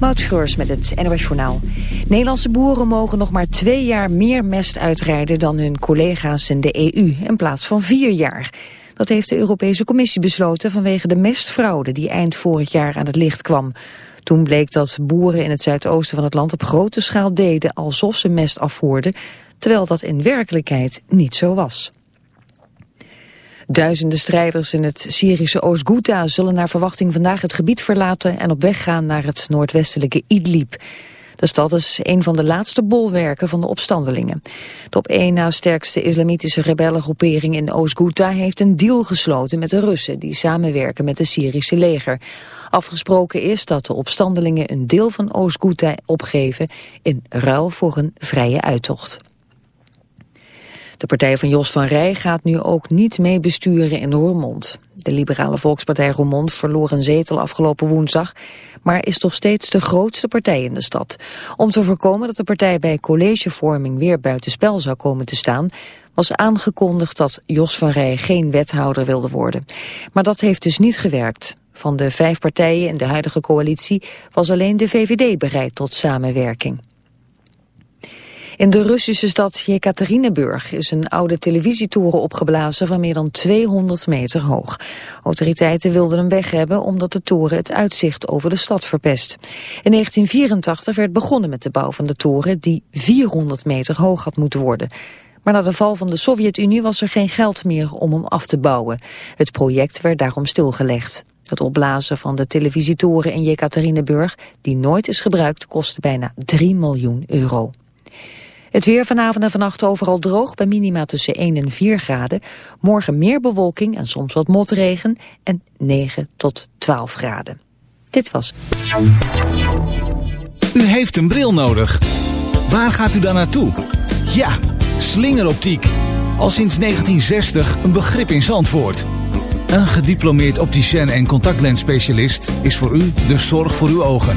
Moutschreurs met het NOS Journaal. Nederlandse boeren mogen nog maar twee jaar meer mest uitrijden dan hun collega's in de EU, in plaats van vier jaar. Dat heeft de Europese Commissie besloten vanwege de mestfraude die eind vorig jaar aan het licht kwam. Toen bleek dat boeren in het zuidoosten van het land op grote schaal deden alsof ze mest afvoerden, terwijl dat in werkelijkheid niet zo was. Duizenden strijders in het Syrische Oost-Ghouta zullen naar verwachting vandaag het gebied verlaten en op weg gaan naar het noordwestelijke Idlib. De stad is een van de laatste bolwerken van de opstandelingen. De op één na sterkste islamitische rebellengroepering in Oost-Ghouta heeft een deal gesloten met de Russen die samenwerken met het Syrische leger. Afgesproken is dat de opstandelingen een deel van Oost-Ghouta opgeven in ruil voor een vrije uittocht. De partij van Jos van Rij gaat nu ook niet mee besturen in Roermond. De liberale volkspartij Roermond verloor een zetel afgelopen woensdag, maar is toch steeds de grootste partij in de stad. Om te voorkomen dat de partij bij collegevorming weer buitenspel zou komen te staan, was aangekondigd dat Jos van Rij geen wethouder wilde worden. Maar dat heeft dus niet gewerkt. Van de vijf partijen in de huidige coalitie was alleen de VVD bereid tot samenwerking. In de Russische stad Jekaterinburg is een oude televisietoren opgeblazen van meer dan 200 meter hoog. Autoriteiten wilden hem weg hebben omdat de toren het uitzicht over de stad verpest. In 1984 werd begonnen met de bouw van de toren die 400 meter hoog had moeten worden. Maar na de val van de Sovjet-Unie was er geen geld meer om hem af te bouwen. Het project werd daarom stilgelegd. Het opblazen van de televisietoren in Jekaterinburg, die nooit is gebruikt, kostte bijna 3 miljoen euro. Het weer vanavond en vannacht overal droog bij minima tussen 1 en 4 graden. Morgen meer bewolking en soms wat motregen en 9 tot 12 graden. Dit was. U heeft een bril nodig. Waar gaat u dan naartoe? Ja, slingeroptiek. Al sinds 1960 een begrip in Zandvoort. Een gediplomeerd opticien en contactlensspecialist is voor u de zorg voor uw ogen.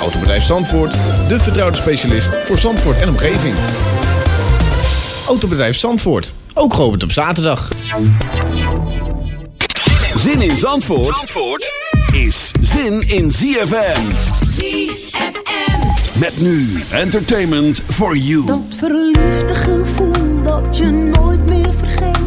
Autobedrijf Zandvoort, de vertrouwde specialist voor Zandvoort en omgeving. Autobedrijf Zandvoort, ook geopend op zaterdag. Zin in Zandvoort, Zandvoort is zin in ZFM. ZFM. Met nu entertainment for you. Dat verliefde gevoel dat je nooit meer vergeet.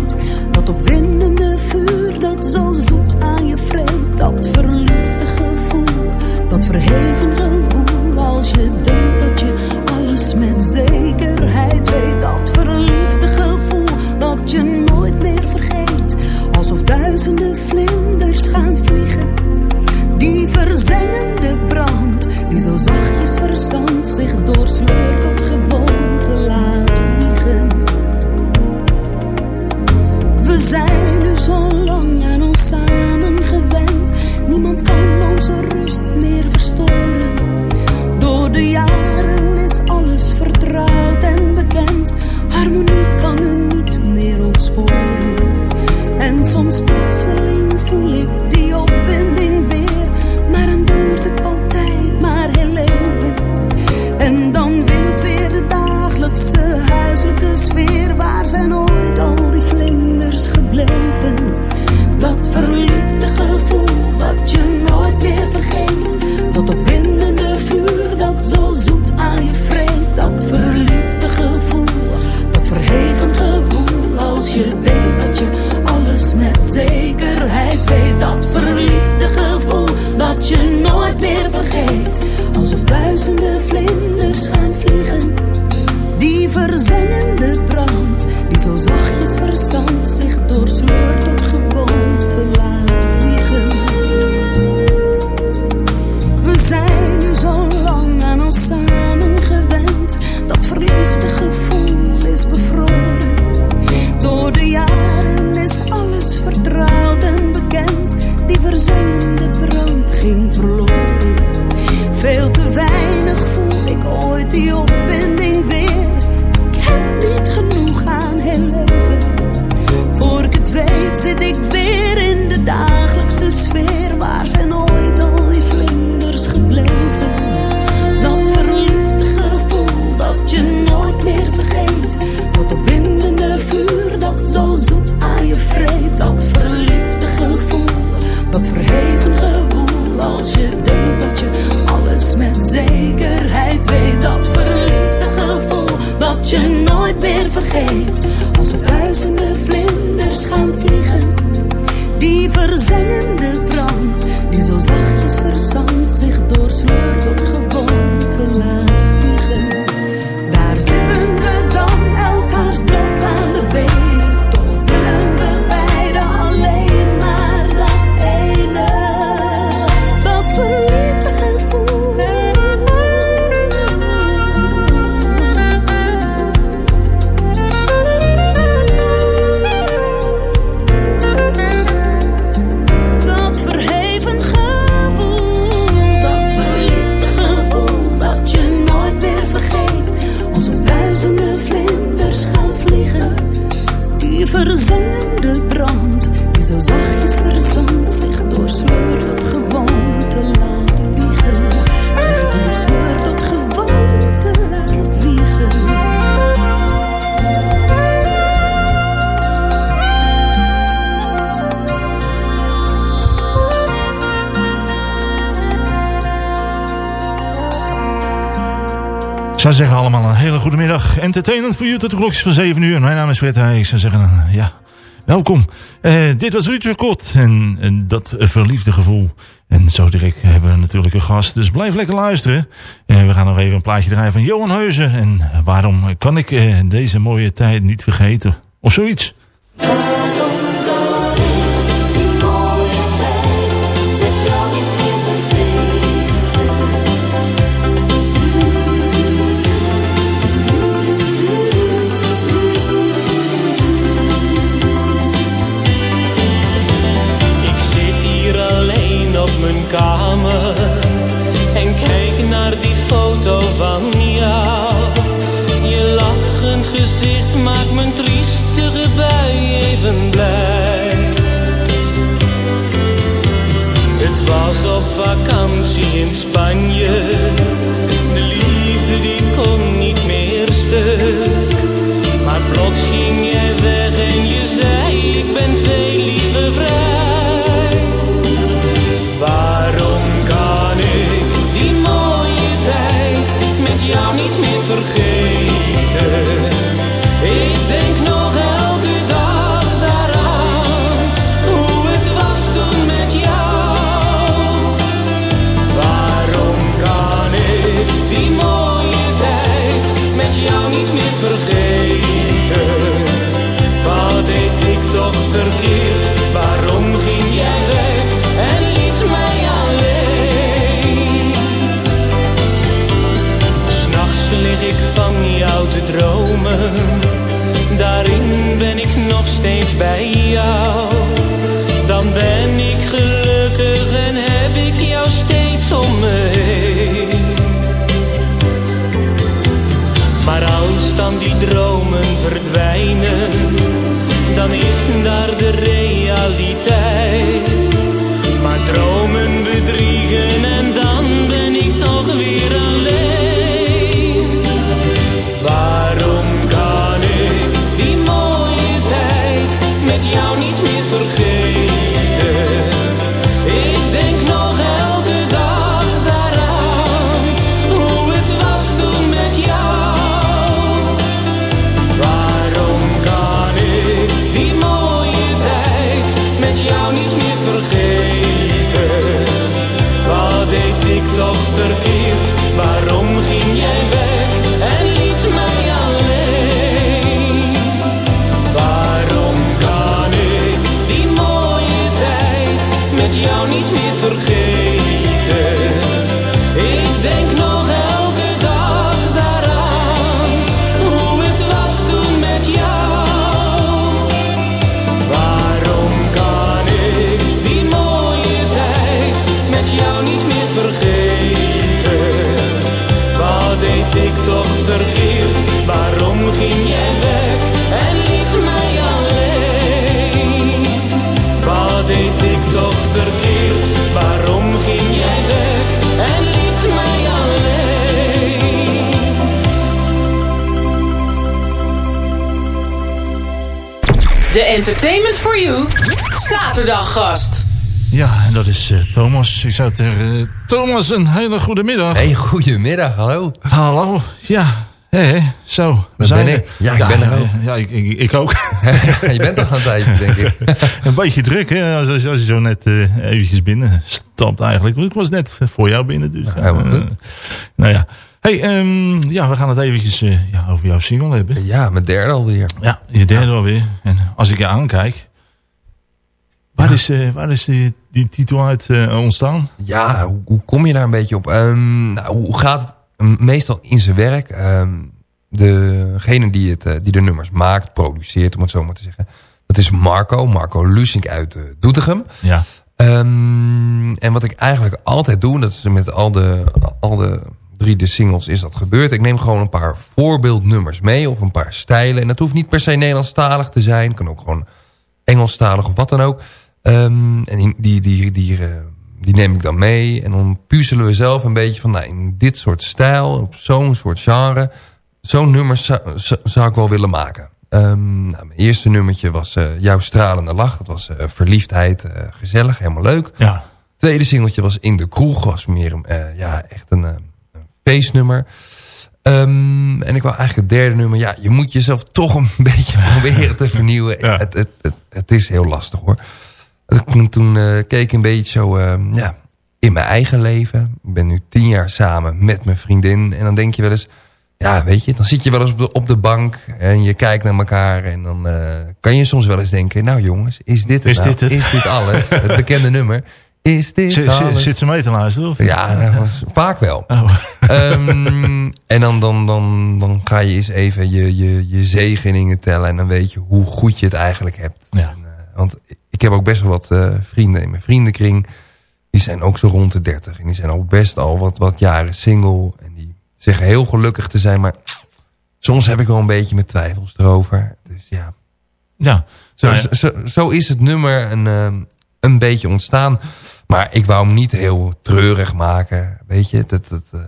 to your face. zou zeggen allemaal een hele goede middag. Entertainment voor u tot de klokjes van 7 uur. Mijn naam is Fred Heij. Ik zou zeggen, eh, ja, welkom. Eh, dit was Ruud Kort en, en, dat verliefde gevoel. En zo direct hebben we natuurlijk een gast. Dus blijf lekker luisteren. Uh, we gaan nog even een plaatje draaien van Johan Heuzen. En waarom kan ik deze mooie tijd niet vergeten? Of zoiets. kamer en kijk naar die foto van jou. Je lachend gezicht maakt mijn triestige bij even blij. Het was op vakantie in Spanje De Entertainment for You zaterdaggast. Ja, en dat is eh, Thomas. Ik zou tegen eh, Thomas een hele goede middag. Hey, goedemiddag, hallo. Hallo. Ja, hé, zo. we Dat zijn ben er. ik. Ja, ik ben er ook. Ja, ik, ik, ik ook. je bent toch al een tijdje, denk ik. een beetje druk, hè, als, als, als je zo net eh, eventjes binnen stapt eigenlijk. Ik was net voor jou binnen, dus. ja, nou ja. Hey, ehm, ja, we gaan het eventjes eh, ja, over jouw single hebben. Ja, mijn derde alweer. Ja, je derde alweer. En als ik je aankijk... Waar is, eh, waar is die, die titel uit eh, ontstaan? Ja, hoe, hoe kom je daar een beetje op? Ehm, nou, hoe gaat het um, meestal in zijn werk? Ehm, degene die, het, eh, die de nummers maakt, produceert, om het zo maar te zeggen. Dat is Marco, Marco Lusink uit eh, Doetinchem. Ja. En wat ik eigenlijk altijd doe, dat is met al de, al de drie de singles is dat gebeurd. Ik neem gewoon een paar voorbeeldnummers mee of een paar stijlen. En dat hoeft niet per se Nederlandstalig te zijn. kan ook gewoon Engelstalig of wat dan ook. Ehm, en die, die, die, die, eh, die neem ik dan mee. En dan puzzelen we zelf een beetje van nou, in dit soort stijl, op zo'n soort genre. Zo'n nummer zou, ik wel willen maken. Ehm, nou, mijn eerste nummertje was eh, Jouw stralende lach. Dat was eh, verliefdheid, gezellig, helemaal leuk. Ja. Tweede singeltje was In de Kroeg. Was meer ja, echt een feestnummer. Ehm, en ik wou eigenlijk het derde nummer. Ja, je moet jezelf toch een beetje proberen te vernieuwen. Ja. Het, het, het, het is heel lastig hoor. Toen, toen eh, keek ik een beetje zo ehm, ja, in mijn eigen leven. Ik ben nu tien jaar samen met mijn vriendin. En dan denk je wel eens... Ja, weet je, dan zit je wel eens op de, op de bank en je kijkt naar elkaar. En dan eh, kan je soms wel eens denken... Nou jongens, is dit het Is nou? dit het? Is dit alles? het bekende nummer. Is dit Zit, zit, ze mee te luisteren? Of? Ja, nou, vaak wel. Oh. Ehm, en dan, dan, dan, dan ga je eens even je, je, je zegeningen tellen. En dan weet je hoe goed je het eigenlijk hebt. Ja. En, eh, want ik heb ook best wel wat eh, vrienden in mijn vriendenkring. Die zijn ook zo rond de 30. En die zijn al best al wat, wat jaren single. En die zeggen heel gelukkig te zijn. Maar soms heb ik wel een beetje mijn twijfels erover. Dus ja, Ja. zo, Nou ja. zo, zo is het nummer een, ehm, een beetje ontstaan. Maar ik wou hem niet heel treurig maken. Weet je, dat, dat, eh,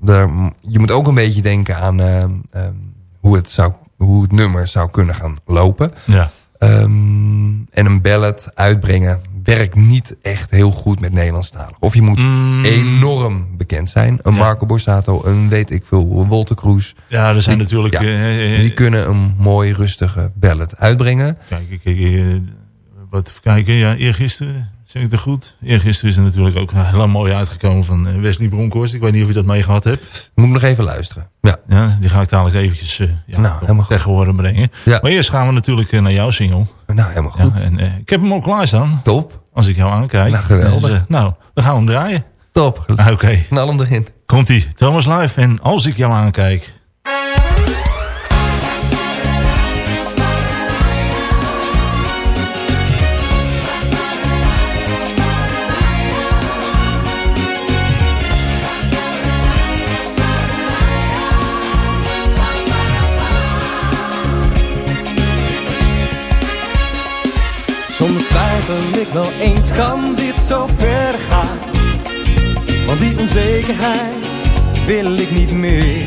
daar, je moet ook een beetje denken aan ehm, ehm, hoe, het zou, hoe het nummer zou kunnen gaan lopen. Ja. Ehm, en een ballad uitbrengen werkt niet echt heel goed met Nederlandstalig. Of je moet Mm. enorm bekend zijn. Een Ja. Marco Borsato, een weet ik veel, een Wolter Kroes. Ja, er zijn Die- natuurlijk... ja, eh, eh, Die kunnen een mooi rustige ballad uitbrengen. Kijk, eh, wat kijken. Ja, eergisteren, zeg ik het goed? Eergisteren is er natuurlijk ook heel mooi uitgekomen van eh, Wesley Bronkhorst. Ik weet niet of je dat mee gehad hebt. Moet ik nog even luisteren. Ja, Ja, die ga ik dadelijk eventjes eh ja, Nou, tegen horen brengen. Ja. Maar eerst gaan we natuurlijk eh, naar jouw single. nou helemaal Ja, goed. en, ik heb hem ook klaarstaan, Top, als ik jou aankijk. Nou, geweldig. Dus, nou, dan gaan we hem draaien. top. Ah, Oké, Knal hem erin. komt-ie. Thomas Live en als ik jou aankijk... Soms twijfel ik wel eens, kan dit zo ver gaan? Want die onzekerheid wil ik niet meer.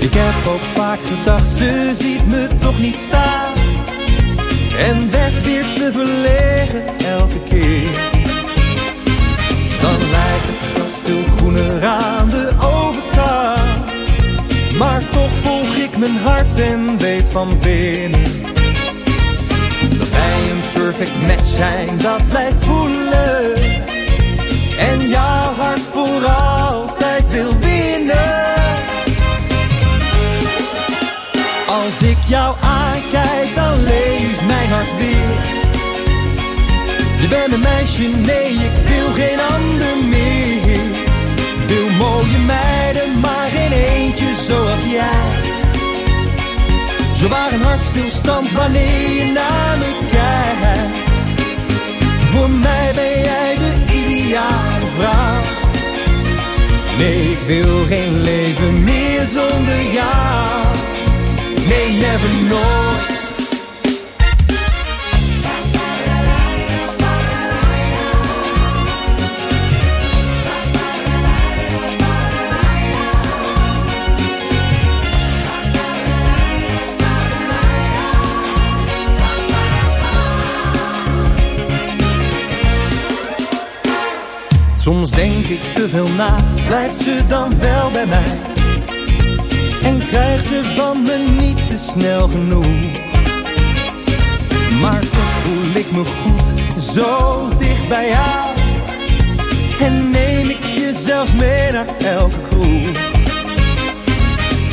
Ik heb ook vaak gedacht, ze ziet me toch niet staan. En werd weer te verlegen elke keer. Dan lijkt het gras veel groener aan de overkant. Maar toch volg ik mijn hart en weet van binnen perfect zijn, dat blijft voelen. En jouw hart voor altijd wil winnen. Als ik jou aankijk, dan leeft mijn hart weer. Je bent een meisje, nee, ik wil geen ander. Hartstilstand wanneer je naar me kijkt. Voor mij ben jij de ideale vrouw. Nee, ik wil geen leven meer zonder jou. Nee, never nooit. Soms denk ik te veel na, blijft ze dan wel bij mij? En krijgt ze van me niet te snel genoeg? Maar toch voel ik me goed, zo dicht bij jou. En neem ik je zelfs mee naar elke kroeg.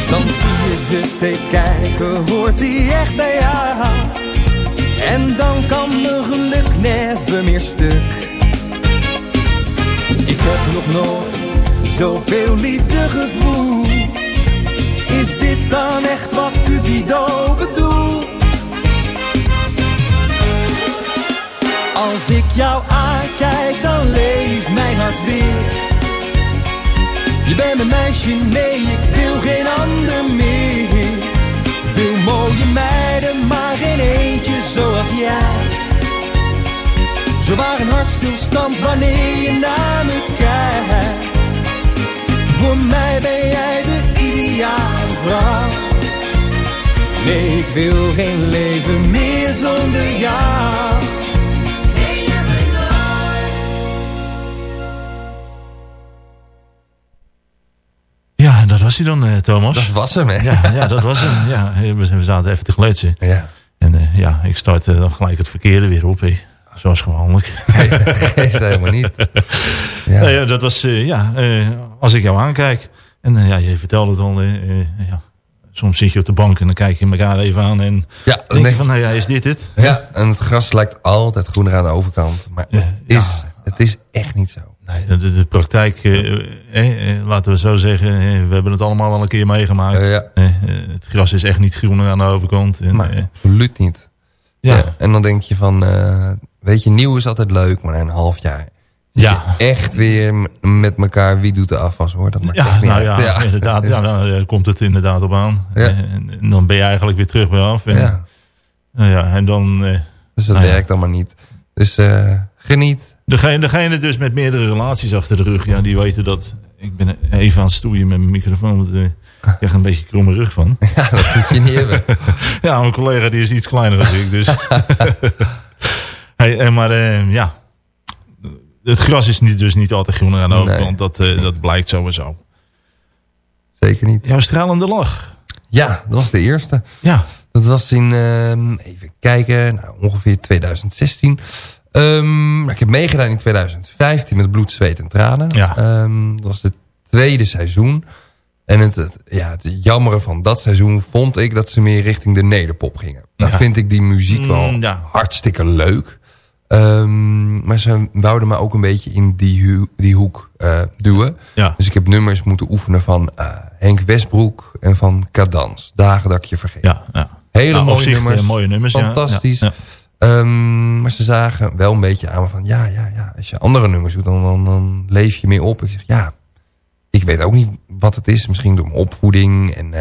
Dan zie je ze steeds kijken, hoort die echt bij jou? En dan kan mijn geluk never meer stuk. Ik heb nog nooit zoveel liefde gevoeld. Is dit dan echt wat Cupido bedoelt? Als ik jou aankijk, dan leeft mijn hart weer. Je bent mijn meisje, nee, ik wil geen ander meer. Veel mooie meiden, maar geen eentje zoals jij. Zo waar een hartstilstand wanneer je naar me kijkt. Voor mij ben jij de ideale vrouw. Nee, ik wil geen leven meer zonder jou. Ja, dat was hij dan, eh, Thomas. Dat was hem, hè? Ja, ja dat was hem. Ja, we, we zaten even te gletsen. Ja. En eh, ja, ik start eh, dan gelijk het verkeerde weer op. Hè. Zoals gewoonlijk. Geeft helemaal niet. Ja. Nou ja, dat was, eh, ja, eh, als ik jou aankijk. En eh, ja, je vertelde het al. ja, soms zit je op de bank en dan kijk je elkaar even aan. En Ja, denk je nee. van, nou ja, is dit het? Ja, en het gras lijkt altijd groener aan de overkant. Maar het, is, het is echt niet zo. Nee, de, praktijk, eh, laten we zo zeggen, eh, we hebben het allemaal wel een keer meegemaakt. Ja. Het gras is echt niet groener aan de overkant. En, Maar eh, absoluut niet. Ja. Ja. En dan denk je van, weet je, nieuw is altijd leuk, maar na een half jaar... Ja. echt weer met elkaar, wie doet de afwas hoor. Dat maakt ja, echt niet nou uit. ja, inderdaad. Ja, dan eh, komt het inderdaad op aan. Ja. En, en dan ben je eigenlijk weer terug bij af. En, Ja. nou ja, en dan... eh, Dus dat nou ja. werkt allemaal niet. Dus eh, geniet. Degene, degene dus met meerdere relaties achter de rug, ja, die weten dat... Ik ben even aan het stoeien met mijn microfoon, want eh, ik krijg een beetje kromme rug van. Ja, dat moet je niet hebben. Ja, mijn collega die is iets kleiner dan ik, dus... hey, eh, maar eh, ja, het gras is niet, dus niet altijd groener aan de Nee. overkant. Dat, eh, dat blijkt sowieso. Zeker niet. Jouw stralende lach. Ja, dat was de eerste. Ja. Dat was in, ehm, even kijken, nou, ongeveer 2016. Ehm, ik heb meegedaan in 2015 met bloed, zweet en tranen. Ja. Ehm, dat was het tweede seizoen. En het, het, ja, het jammere van dat seizoen vond ik dat ze meer richting de nederpop gingen. Dan Ja. vind ik die muziek wel Mm, ja. hartstikke leuk. Ehm, maar ze wouden me ook een beetje in die, die hoek eh, duwen. Ja. Dus ik heb nummers moeten oefenen van eh, Henk Westbroek en van Cadans. Dagen dat ik je vergeet. Ja, ja. Hele Nou, op mooie zich, nummers. eh, mooie nummers. Fantastisch. Ehm, maar ze zagen wel een beetje aan me van... Ja, ja, ja. Als je andere nummers doet, dan, dan, dan leef je meer op. Ik zeg, ja. Ik weet ook niet wat het is. Misschien door mijn opvoeding. En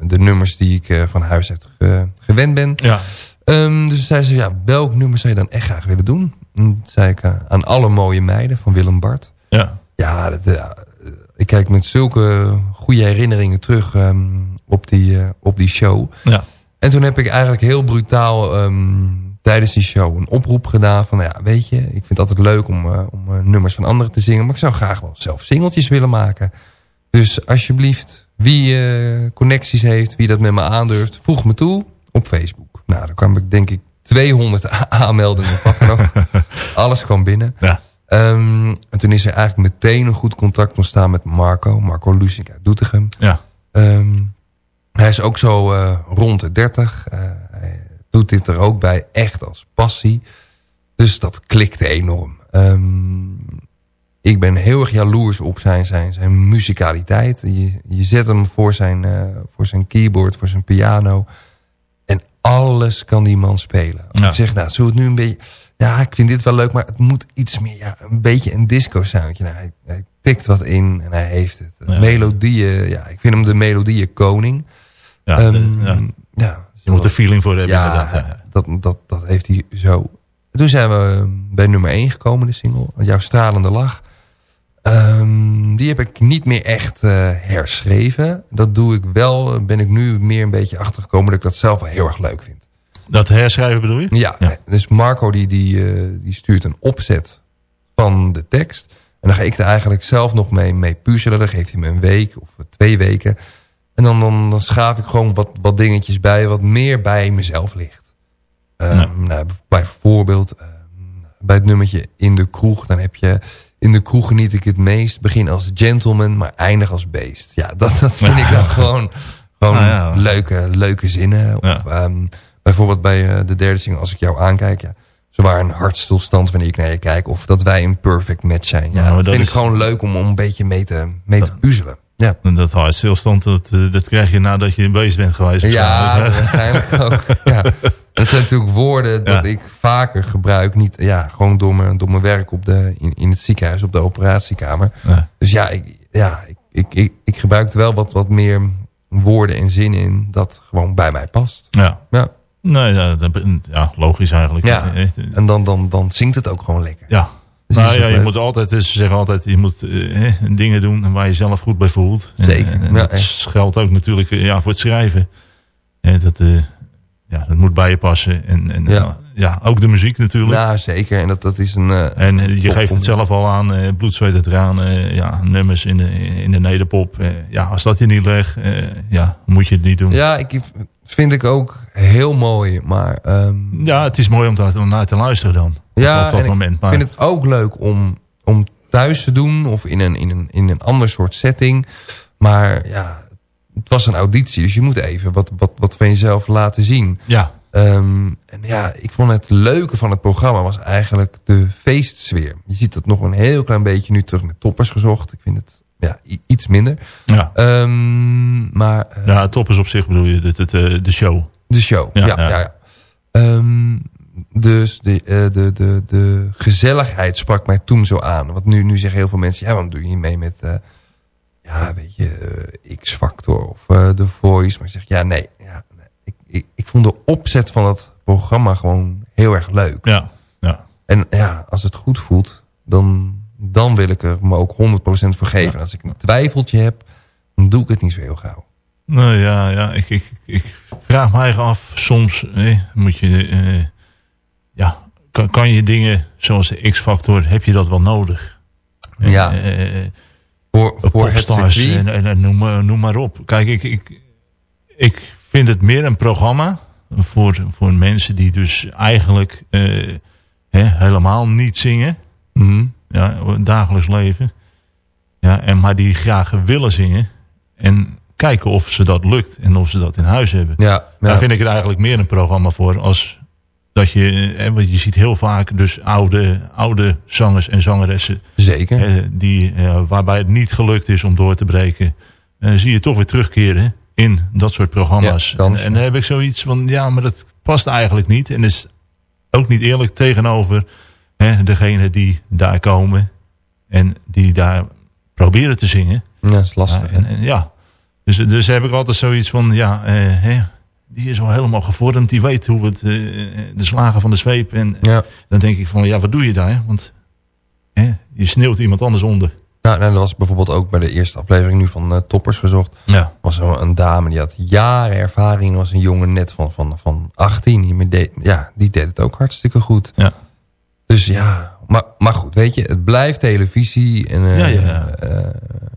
de nummers die ik van huis uit ge- gewend ben. Ja. Ehm, dus zei ze, ja, welk nummer zou je dan echt graag willen doen? En zei ik, eh, aan alle mooie meiden van Willem Bart. Ja. Ja, dat, eh, ik kijk met zulke goede herinneringen terug ehm, op, die, eh, op die show. Ja. En toen heb ik eigenlijk heel brutaal ehm, tijdens die show een oproep gedaan. Van ja, weet je, ik vind het altijd leuk om, om nummers van anderen te zingen. Maar ik zou graag wel zelf singeltjes willen maken. Dus alsjeblieft, wie connecties heeft, wie dat met me aandurft, voeg me toe op Facebook. Nou, dan kwam ik denk ik 200 a- aanmeldingen of wat dan ook. Alles kwam binnen. Ja. Ehm, en toen is er eigenlijk meteen een goed contact ontstaan met Marco. Marco Lusink uit Doetinchem. Ja. Ehm, hij is ook zo eh, rond de 30. Eh, hij doet dit er ook bij echt als passie. Dus dat klikte enorm. Ehm, ik ben heel erg jaloers op zijn, zijn, zijn muzikaliteit. Je, je zet hem voor zijn, eh, voor zijn keyboard, voor zijn piano. Alles kan die man spelen. Als Ja. ik zeg, nou, zullen we het nu een beetje... Ja, ik vind dit wel leuk, maar het moet iets meer... Ja, een beetje een disco soundje. Nou, hij, hij tikt wat in en hij heeft het. Ja. Melodieën, ja, ik vind hem de melodieën koning. Ja, Ehm, de- ja. ja, Je moet er feeling voor hebben. ja, inderdaad. Dat, dat, dat heeft hij zo. Toen zijn we bij nummer 1 gekomen, de single. Jouw stralende lach. Ehm, die heb ik niet meer echt eh, herschreven. Dat doe ik wel. Ben ik nu meer een beetje achtergekomen dat ik dat zelf wel heel erg leuk vind. Dat herschrijven bedoel je? Ja, dus Marco die, die, eh, die stuurt een opzet van de tekst. En dan ga ik er eigenlijk zelf nog mee, mee puzzelen. Dan geeft hij me een week of twee weken. En dan, dan, dan schaaf ik gewoon wat, wat dingetjes bij... wat meer bij mezelf ligt. Ehm, nou, bijvoorbeeld ehm, bij het nummertje In de Kroeg... dan heb je... In de kroeg geniet ik het meest. Begin als gentleman, maar eindig als beest. Ja, dat, dat vind ik dan gewoon, gewoon Ah, ja. leuke, leuke zinnen. Of, ehm, bijvoorbeeld bij eh, de derde single, als ik jou aankijk... Ja, zowaar een hartstilstand wanneer ik naar je kijk. Of dat wij een perfect match zijn. Ja, maar dat dat vind is- ik gewoon leuk om, om een beetje mee te, mee te puzzelen. Ja. En dat hartstilstand, dat, eh, dat krijg je nadat je bezig bent geweest. Ja, waarschijnlijk. ook. Ja. Dat zijn natuurlijk woorden dat ik vaker gebruik. Niet, ja, gewoon door mijn, door mijn werk op de, in, in het ziekenhuis, op de operatiekamer. Ja. Dus ja, ik, ja ik, ik, ik, ik gebruik er wel wat, wat meer woorden en zinnen in dat gewoon bij mij past. Ja. Ja. Nee, ja, dat, ja, logisch eigenlijk. Ja. En dan, dan, dan zingt het ook gewoon lekker. Ja. Nou ja, je leuk. moet altijd, dus ze zeggen altijd, je moet eh, dingen doen waar je zelf goed bij voelt. En, Zeker, En, en ja, dat geldt ook natuurlijk eh, ja, voor het schrijven. Hè, dat, eh, ja, dat moet bij je passen. En, en Ja. ja. ja, ook de muziek natuurlijk. Nou, zeker. En dat, dat is een... eh, En eh, je geeft het zelf al aan, eh, bloed, zweet en tranen, eh, ja, nummers in de, in de nederpop. Eh, ja, als dat je niet legt, eh, ja, moet je het niet doen. Ja, ik vind ik ook heel mooi. Maar ehm, Ja, het is mooi om daar naar te luisteren dan. Ja, op dat en ik moment. Maar, vind het ook leuk om, om thuis te doen of in een, in, een, in een ander soort setting. Maar ja, het was een auditie, dus je moet even wat, wat, wat van jezelf laten zien. Ja. Ehm, en ja, ik vond het leuke van het programma was eigenlijk de feestsfeer. Je ziet dat nog een heel klein beetje nu terug met toppers gezocht. Ik vind het ja, iets minder. Ja. Ehm, maar eh, ja, top is op zich bedoel je, de, de, de, de show. de show, ja. Ja, ja, ja. ja. Ehm, dus de, eh, de, de, de gezelligheid sprak mij toen zo aan. Want nu, nu zeggen heel veel mensen... ja, waarom doe je niet mee met... eh, ja, weet je, eh, X-Factor of eh The Voice. Maar ik zeg, ja, nee. Ja, nee. Ik, ik, ik vond de opzet van dat programma gewoon heel erg leuk. Ja, ja. En ja, als het goed voelt... dan, dan wil ik er me ook 100% voor geven. En als ik een twijfeltje heb... dan doe ik het niet zo heel gauw. Nou ja, ja ik, ik, ik vraag me eigen af, soms eh, moet je, eh, ja, kan, kan je dingen zoals de X-factor, heb je dat wel nodig? Ja. Eh, eh, Voor, voor het en, en, en noem, maar- noem maar op. Kijk, ik, ik, ik vind het meer een programma voor, voor mensen die dus eigenlijk eh, hè, helemaal niet zingen. Mhm. Ja, dagelijks leven. Ja, en maar die graag willen zingen. En kijken of ze dat lukt en of ze dat in huis hebben. Ja, ja. Daar vind ik het eigenlijk meer een programma voor als dat je, eh, want je ziet heel vaak dus oude, oude zangers en zangeressen. Zeker. eh, die, eh, waarbij het niet gelukt is om door te breken. eh, zie je toch weer terugkeren in dat soort programma's. Ja, en, en dan heb ik zoiets van, ja, maar dat past eigenlijk niet. En is ook niet eerlijk tegenover hè, degene die daar komen. En die daar proberen te zingen. Ja, dat is lastig. Ja, en, en ja. Dus, dus heb ik altijd zoiets van, ja, eh, hè, die is wel helemaal gevormd. Die weet hoe het, eh, de slagen van de zweep. En Ja. dan denk ik van, ja, wat doe je daar? Want hè, je sneeuwt iemand anders onder. Nou, nou, dat was bijvoorbeeld ook bij de eerste aflevering nu van eh, Toppers gezocht. Ja. was er een dame die had jaren ervaring. was een jongen net van, van, van 18. Die, deed, ja, die deed het ook hartstikke goed. Ja. Dus ja, maar, maar goed, weet je, het blijft televisie. En, eh, Ja, ja, ja. eh,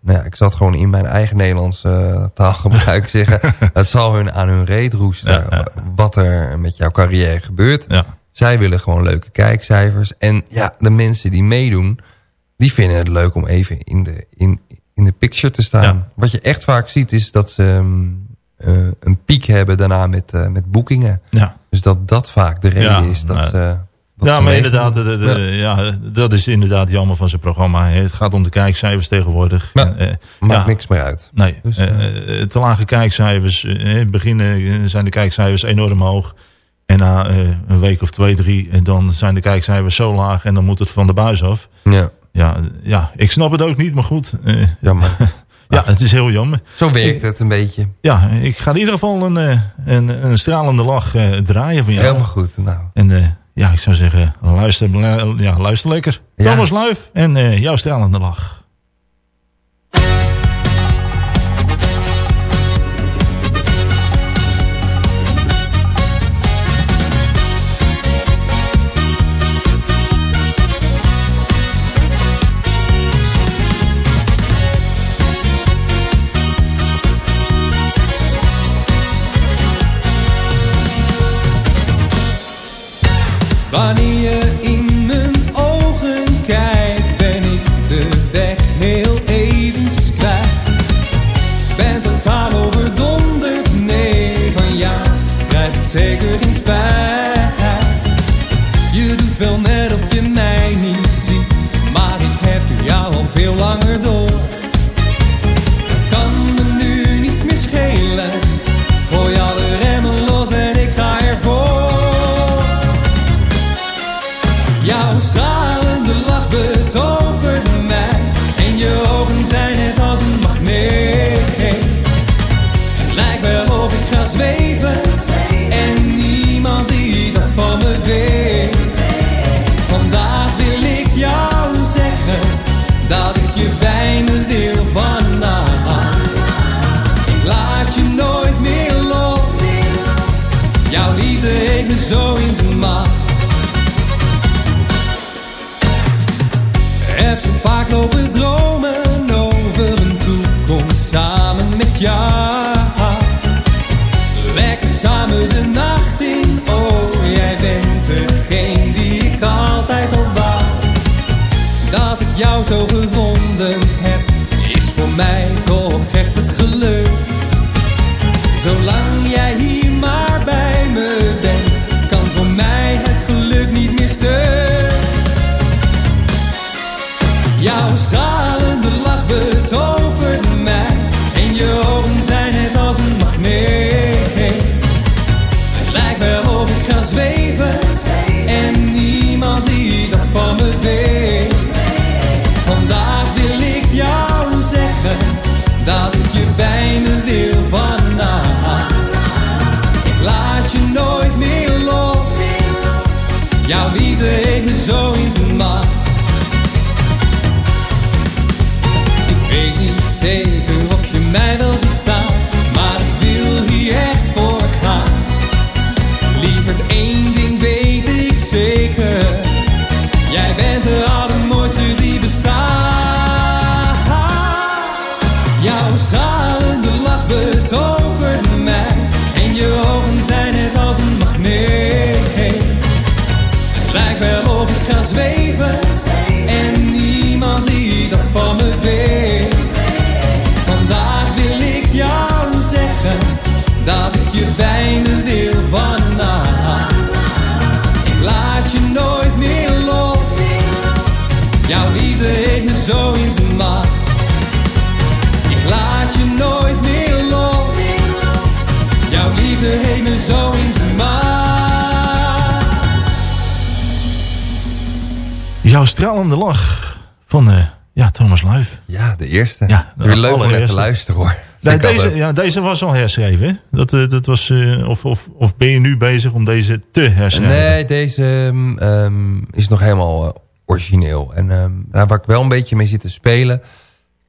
nou ja, ik zat gewoon in mijn eigen Nederlandse eh, taalgebruik zeggen. Het zal hun aan hun reet roesten Ja, wat er met jouw carrière gebeurt. Zij willen gewoon leuke kijkcijfers. En ja, de mensen die meedoen, die vinden het leuk om even in de, in, in de picture te staan. Wat je echt vaak ziet is dat ze eh, een piek hebben daarna met, met boekingen. Ja. Dus dat dat vaak de reden is dat nou, ze ja, maar inderdaad, de, de- ja. dat is inderdaad jammer van zijn programma. Het gaat om de kijkcijfers tegenwoordig. Ja, En, eh, Maakt ja, niks meer uit. Nee, Dus, eh, eh, te lage kijkcijfers. eh, in het begin eh, zijn de kijkcijfers enorm hoog. En na eh, een week of twee, drie, en dan zijn de kijkcijfers zo laag en dan moet het van de buis af. Ja, Ja, eh, ja ik snap het ook niet, maar goed. eh, jammer. ja, het is heel jammer. Zo werkt het een beetje. Ja, ik ga in ieder geval een, eh, een, een stralende lach eh, draaien van jou. Helemaal goed. Nou, En eh, ja, ik zou zeggen, luister, ja, luister lekker. Ja. Thomas Luif en eh, jouw stralende Wanneer je in mijn Dat Jouw stralende lach van eh, ja, Thomas Luif. ja, de eerste. Ja, de Weer leuk om net te luisteren hoor. Nee, deze, ja, deze was al herschreven. hè? Dat, eh, dat was, eh, of, of, of ben je nu bezig om deze te herschrijven? Nee, deze ehm, ehm, is nog helemaal origineel. En ehm, nou, waar ik wel een beetje mee zit te spelen...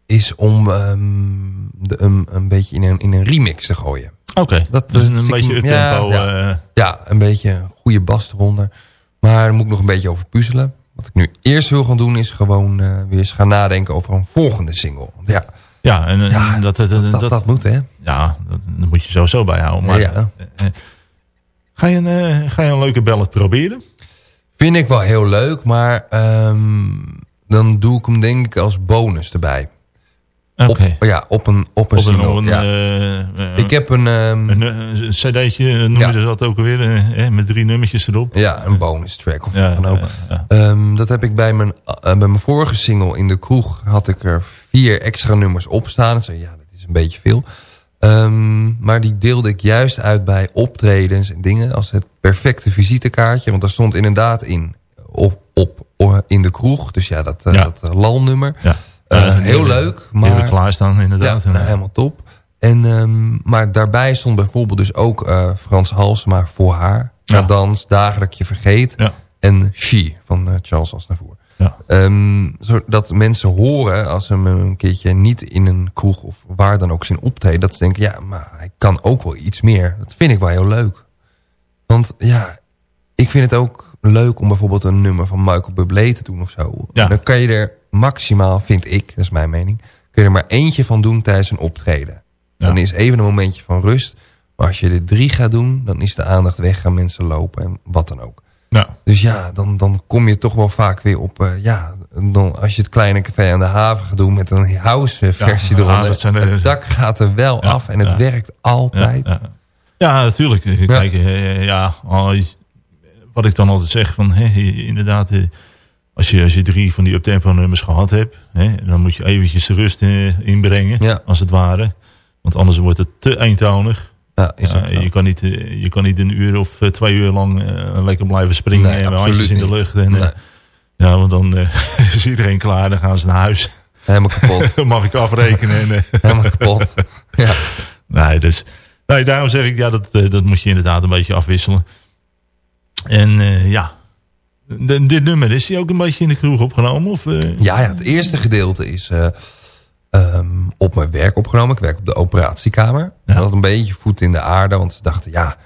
is om de, een, een beetje in een, in een remix te gooien. Oké, Dat dus is een beetje ja, up-tempo. ja. Ja, een beetje een goede bas eronder. Maar daar moet ik nog een beetje over puzzelen. Wat ik nu eerst wil gaan doen is gewoon eh, weer eens gaan nadenken over een volgende single. Ja, ja, en, Ja, dat, dat, dat, dat, dat- dat moet hè. ja, dat, dat moet je sowieso bijhouden. Maar, Ja. eh, eh, ga, je een, ga je een leuke ballad proberen? Vind ik wel heel leuk, maar ehm, dan doe ik hem denk ik als bonus erbij. Op, ja, op een, op een Op een- single. op een, ja. eh, ik heb een... ehm, Een, een cd'tje, eh, noemen Ja. ze dat ook alweer, eh, met drie nummertjes erop. Ja, een bonus track of wat dan ook. Ehm, dat heb ik bij mijn, bij mijn vorige single in de kroeg... had ik er vier extra nummers op staan. Zei, ja, dat is een beetje veel. Ehm, maar die deelde ik juist uit bij optredens en dingen... als het perfecte visitekaartje. Want daar stond inderdaad in op, op, in de kroeg. Dus ja, dat, dat LAL-nummer. Ja. Eh, heel leuk. Maar klaarstaan, inderdaad. ja, nou, helemaal top. En, ehm, maar daarbij stond bijvoorbeeld dus ook eh, Frans Halsema voor haar. Ja. Dans, ik je vergeet. Ja. En She van eh, Charles Aznavour. Ja. Ehm, zodat mensen horen als ze hem een keertje niet in een kroeg of waar dan ook zien optreden. Dat ze denken, ja, maar hij kan ook wel iets meer. Dat vind ik wel heel leuk. Want ja, ik vind het ook leuk om bijvoorbeeld een nummer van Michael Bublé te doen of zo. Ja. Dan kan je er maximaal, vind ik, dat is mijn mening... kun je er maar eentje van doen tijdens een optreden. Ja. Dan is even een momentje van rust. Maar als je er drie gaat doen, dan is de aandacht weg. Gaan mensen lopen en wat dan ook. Dus ja, dan, dan kom je toch wel vaak weer op... eh, ja, dan, als je het kleine café aan de haven gaat doen met een house eh, versie Ja, eronder. het dak gaat er wel Ja, af en het werkt altijd. Ja, natuurlijk. Kijk, eh, ja, al- wat ik dan altijd zeg, van, hè, inderdaad, eh, als je, als je drie van die uptempo nummers gehad hebt, hè, dan moet je eventjes de rust eh, inbrengen, Ja. als het ware. Want anders wordt het te eentonig. Ja, is je, kan niet, eh, je kan niet een uur of eh, twee uur lang lekker blijven springen Nee, en handjes in de lucht. En. Ja, want dan is iedereen klaar, dan gaan ze naar huis. Helemaal kapot. mag ik afrekenen. En, Helemaal kapot. Ja. Nee, dus, nee, daarom zeg ik, ja, dat, dat moet je inderdaad een beetje afwisselen. En ja, de- dit nummer, is die ook een beetje in de kroeg opgenomen? Of, eh? Ja, ja, het eerste gedeelte is eh, ehm, op mijn werk opgenomen. Ik werk op de operatiekamer. Ik had een beetje voet in de aarde, want ze dachten, ja,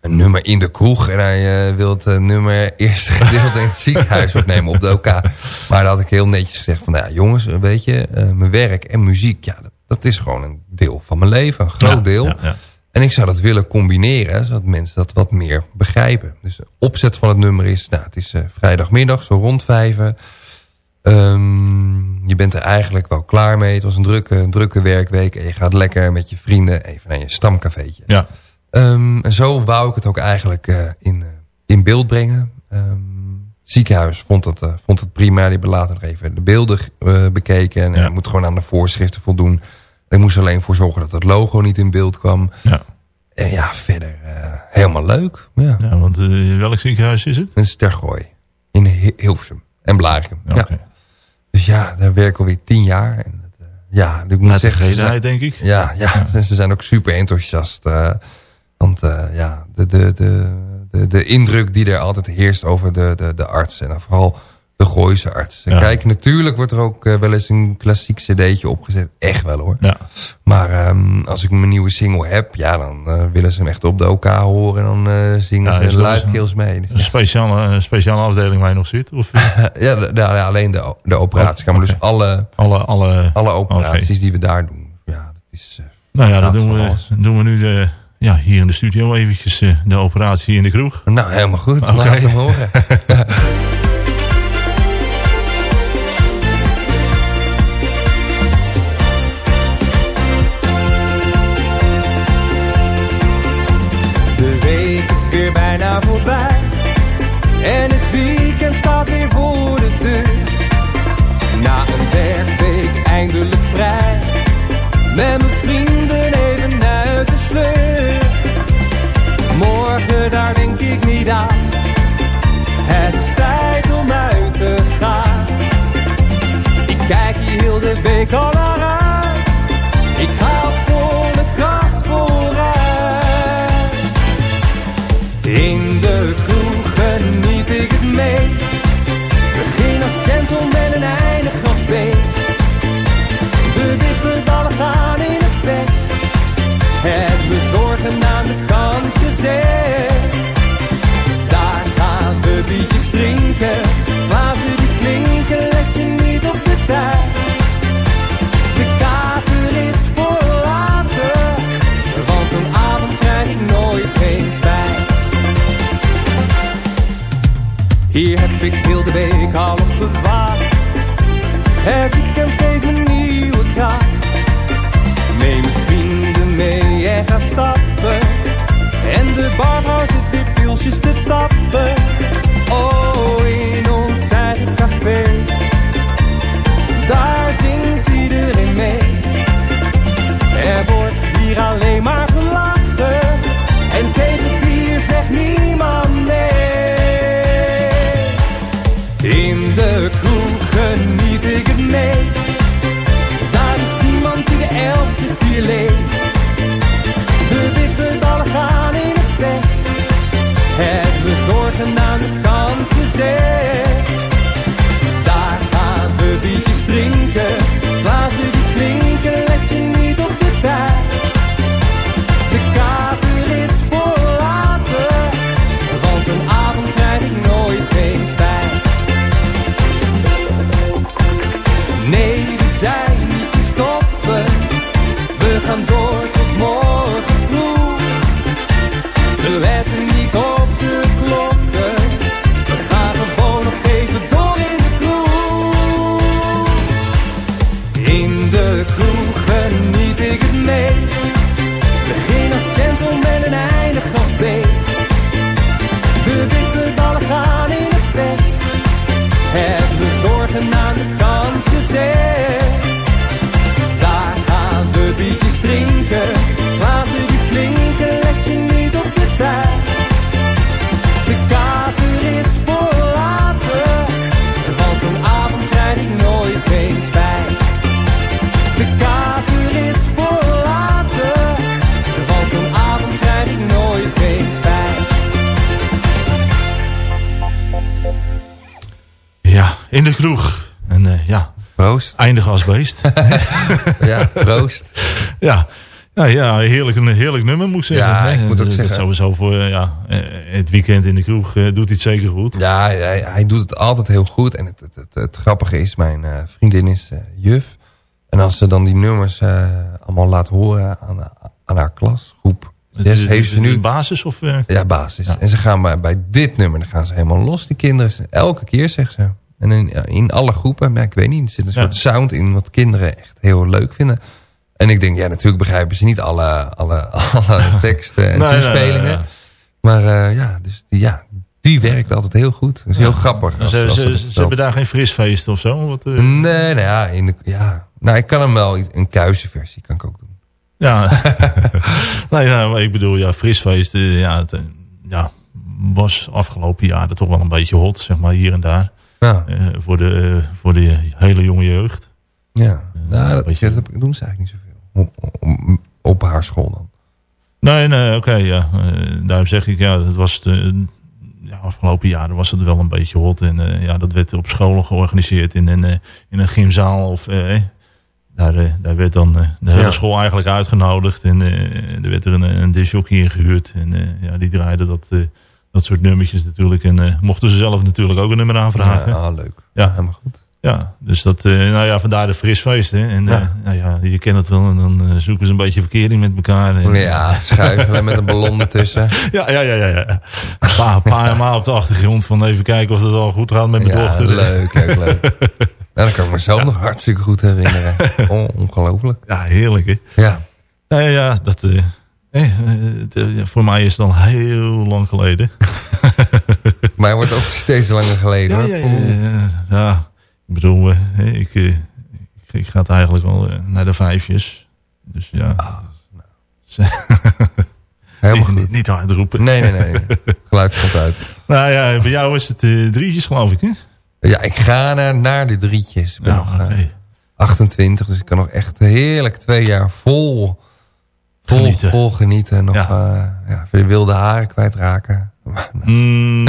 een nummer in de kroeg. En hij eh, wil het nummer eerste gedeelte in het ziekenhuis opnemen op de OK. Maar daar had ik heel netjes gezegd van, nou ja, jongens, weet je, mijn werk en muziek, ja, dat, dat is gewoon een deel van mijn leven. Een groot Ja, deel. ja, ja. En ik zou dat willen combineren, zodat mensen dat wat meer begrijpen. Dus de opzet van het nummer is, nou, het is eh, vrijdagmiddag, zo rond vijven. Ehm, je bent er eigenlijk wel klaar mee. Het was een drukke, een drukke werkweek. En je gaat lekker met je vrienden even naar je stamcafeetje. Ja. Ehm, en zo wou ik het ook eigenlijk eh, in, eh, in beeld brengen. Ehm, het ziekenhuis vond het, vond het prima. Die hebben later nog even de beelden bekeken. En Ja. je moet gewoon aan de voorschriften voldoen. Ik moest alleen voor zorgen dat het logo niet in beeld kwam. Ja. En ja, verder eh, helemaal leuk. Ja. ja, want eh, welk ziekenhuis is het? Dat is Tergooi. In Hi- Hilversum. En Blarikum. Ja. Dus ja, daar werk ik alweer tien jaar. En dat, eh, ja, ik moet zeggen... ze zijn- denk ik. Ja, ja, ze zijn ook super enthousiast. want ja, de, de, de, de, de indruk die er altijd heerst over de, de, de arts. En dan vooral de Gooise arts. En Ja. Kijk, natuurlijk wordt er ook eh, wel eens een klassiek cd'tje opgezet. Echt wel hoor. Ja. Maar ehm, als ik mijn nieuwe single heb, ja, dan eh, willen ze hem echt op de OK horen. En dan eh, zingen Ja, ze luidkeels mee. Dus Een speciale, een speciale afdeling waar je nog zit? Of, ja, de- alleen de, de operatiekamer. Dus alle, alle, alle, alle operaties die we daar doen. Ja, dat is... nou ja, dat doen we, alles. doen we nu de, ja, hier in de studio eventjes de operatie in de kroeg. Nou, helemaal goed. Oké. Laat hem horen. voorbij. En het weekend staat weer voor de deur. Na een werkweek eindelijk vrij. Met mijn vrienden de Ja, proost. ja. Ja, ja heerlijk, een heerlijk nummer moet zeggen. Ja, ik moet ook Dat is zeggen. Sowieso voor eh, ja, eh, het weekend in de kroeg eh, doet hij het zeker goed. Ja, hij, hij doet het altijd heel goed. En het, het, het, het grappige is, mijn vriendin is juf. En als ze dan die nummers allemaal laat horen aan, aan haar klasgroep. Zes heeft ze nu... basis of... Ja, basis. En ze gaan bij, bij dit nummer, dan gaan ze helemaal los, die kinderen. Elke keer, zegt ze. En in, in alle groepen, maar ik weet niet, er zit een soort sound in wat kinderen echt heel leuk vinden. En ik denk, ja, natuurlijk begrijpen ze niet alle, alle, alle teksten en Nee, nee, toespelingen. nee. Maar eh, ja, dus die, ja, die werkt altijd heel goed. Dat is heel grappig. als- ze, als ze, ze hebben daar geen frisfeest of zo? Wat, eh, Nee, nou ja, in de, ja. Nou, ik kan hem wel, een kuizenversie kan ik ook doen. Ja, nou ja, maar ik bedoel, ja, frisfeest, eh, ja, het, ja, was afgelopen jaren toch wel een beetje hot, zeg maar, hier en daar. Ja. Eh, voor, de, eh, voor de hele jonge jeugd. Ja, nou, dat, weet je- dat doen ze eigenlijk niet zoveel. Op, op, haar school dan. Nee, nee, oké, ja. Eh, daarom zeg ik, ja, het was de, ja, afgelopen jaren was het wel een beetje hot. En eh, ja, dat werd op scholen georganiseerd in een, eh, in een gymzaal. Of, eh, daar, eh, daar werd dan eh, de hele Ja. school eigenlijk uitgenodigd. En eh, er werd er een, een disjockey ingehuurd. En eh, ja, die draaide dat, eh, dat soort nummertjes natuurlijk. En eh, mochten ze zelf natuurlijk ook een nummer aanvragen. Ja, ah, leuk. Ja. Helemaal goed. Ja, dus dat, eh, nou ja, vandaar de frisfeest. Hè. En Ja. ja. nou ja, je kent het wel. En dan eh, zoeken ze een beetje verkering met elkaar. En, Ja, schuiven met een ballon ertussen. ja, ja, ja, ja. ja. Een paar, paar maal op de achtergrond van even kijken of het al goed gaat met mijn Ja, dochter. leuk, leuk, leuk. Nou, dat kan ik mezelf nog hartstikke goed herinneren. On- ongelooflijk. Ja, heerlijk hè. Ja. Nou ja, ja, dat, eh, eh, eh, ja, voor mij is het al heel lang geleden. Maar het wordt ook steeds langer geleden. hoor. Eh, ja, ik bedoel, eh, ik, ik, ik ga het eigenlijk al naar de vijfjes. Dus ja. Helemaal niet, goed. niet hard roepen. Nee, nee, nee. Geluid komt uit. Nou ja, bij jou is het eh, drietjes geloof ik hè? Ja, ik ga naar, naar de drietjes. Ik ben Ja, nog eh, oké. 28, dus ik kan nog echt heerlijk twee jaar vol, vol, Genieten. vol genieten. Nog Ja. de wilde haren kwijtraken. Mm,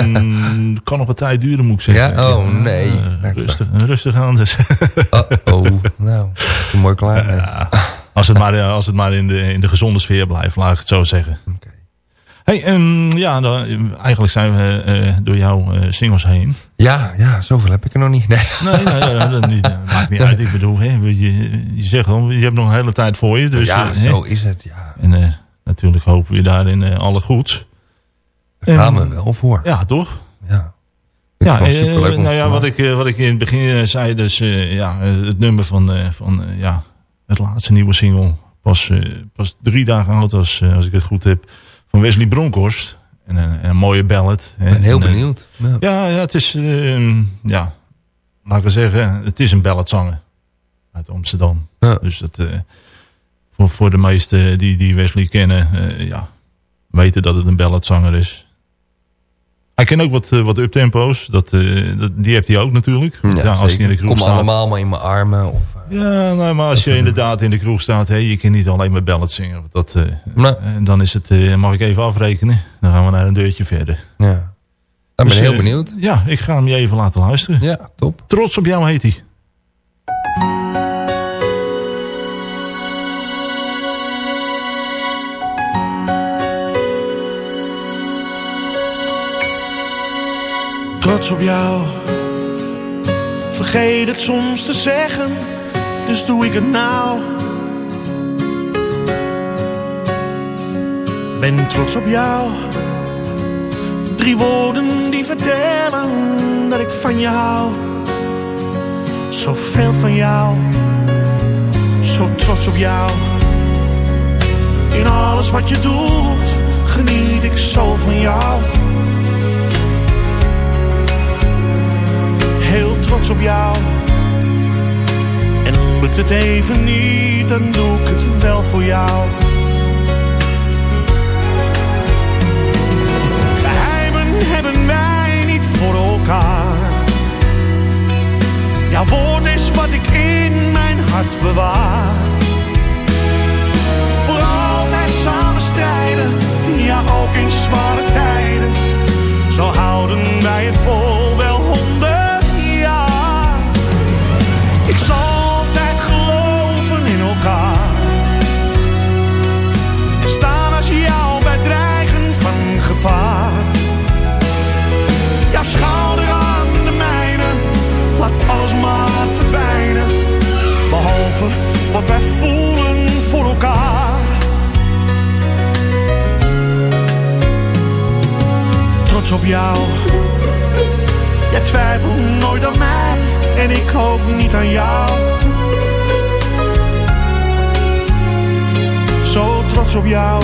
het kan nog wat tijd duren, moet ik zeggen. Ja? Oh, nee. Eh, rustig, rustig aan. Dus. oh, oh, nou, mooi klaar. Ja, als het maar, als het maar in, de, in de gezonde sfeer blijft, laat ik het zo zeggen. Oké. Hey, ehm, ja, dan, eigenlijk zijn we eh, door jouw eh, singles heen. Ja, ja, zoveel heb ik er nog niet. Nee. Nee, nee, nee, dat niet, dat maakt niet uit. Ik bedoel, hè, je, je zegt je hebt nog een hele tijd voor je. Dus, ja, eh, hè. zo is het. Ja. En eh, natuurlijk hopen we daarin eh, alle goeds. Daar gaan En- we wel voor. Ja, toch? Ja. Ja, eh, nou ja, wat ik, wat ik in het begin zei, dus ja, het nummer van, van ja, het laatste nieuwe single, pas, pas drie dagen oud als, als ik het goed heb. Van Wesley Bronkhorst. En een, en een mooie ballad. Ik ben heel En, eh, benieuwd. Ja. Ja, ja, het is, eh, ja, laat ik zeggen, het is een balladzanger uit Amsterdam. Dus dat, eh, voor, voor de meesten die, die Wesley kennen, eh, ja, weten dat het een balladzanger is. Hij kent ook wat, eh, wat uptempo's, dat, eh, dat, die heeft hij ook natuurlijk. Ja, Ja, als hij in de kroeg Kom staat. allemaal maar in mijn armen. Of, eh, Ja, nou, maar als je inderdaad in de kroeg staat, hè, je kan niet alleen maar ballads zingen. Dat, en dan is het, mag ik even afrekenen? Dan gaan we naar een deurtje verder. ja. Ik ben Dus, heel benieuwd. Ja, ik ga hem je even laten luisteren. Ja, top. Trots op jou heet hij. Trots op jou. Vergeet het soms te zeggen, dus doe ik het nou. Ben trots op jou. Drie woorden die vertellen dat ik van je hou. Zoveel van jou. Zo trots op jou. In alles wat je doet, geniet ik zo van jou. Trots op jou. En lukt het even niet, dan doe ik het wel voor jou. Geheimen hebben wij niet voor elkaar. Jouw woord is wat ik in mijn hart bewaar. Voor altijd samen strijden, ja ook in zware tijden. Zo houden wij het vol wel honderd wat wij voelen voor elkaar. Trots op jou. Jij twijfelt nooit aan mij en ik ook niet aan jou. Zo trots op jou.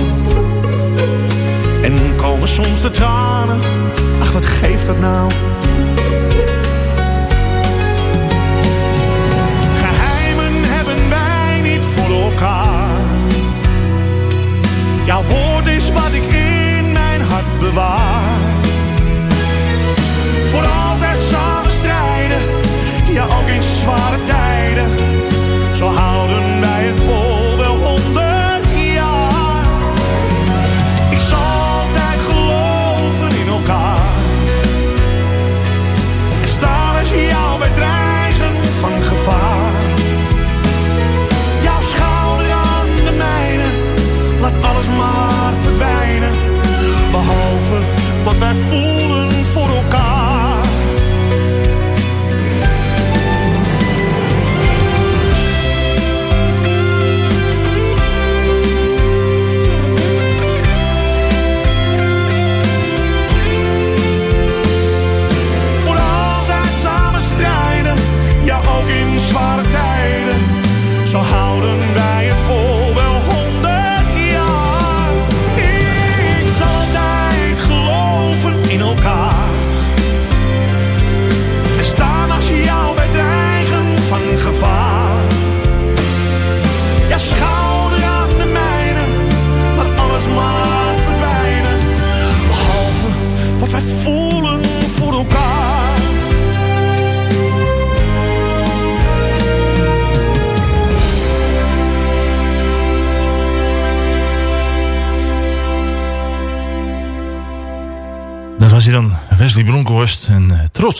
En komen soms de tranen. Ach, wat geeft dat nou? Geheimen hebben wij niet voor elkaar. Jouw woord is wat ik in mijn hart bewaar. In zware tijden. Zo houden wij het vol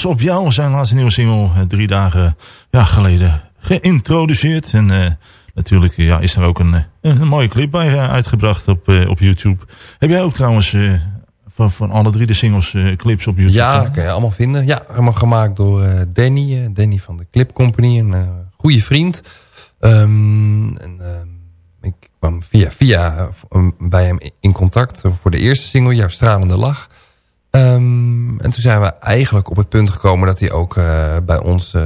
trots op jou, zijn laatste nieuwe single. eh, drie dagen ja, geleden geïntroduceerd. En eh, natuurlijk ja, is er ook een, eh, een mooie clip bij eh, uitgebracht op, eh, op YouTube. Heb jij ook trouwens eh, van, van alle drie de singles eh, clips op YouTube? Ja, kan je allemaal vinden. Ja, helemaal gemaakt door eh, Danny. eh, Danny van de Clip Company. Een eh, goede vriend. Ehm, en, ehm, ik kwam via, via eh, bij hem in contact voor de eerste single. Jouw stralende lach. Ehm, en toen zijn we eigenlijk op het punt gekomen dat hij ook eh, bij ons eh,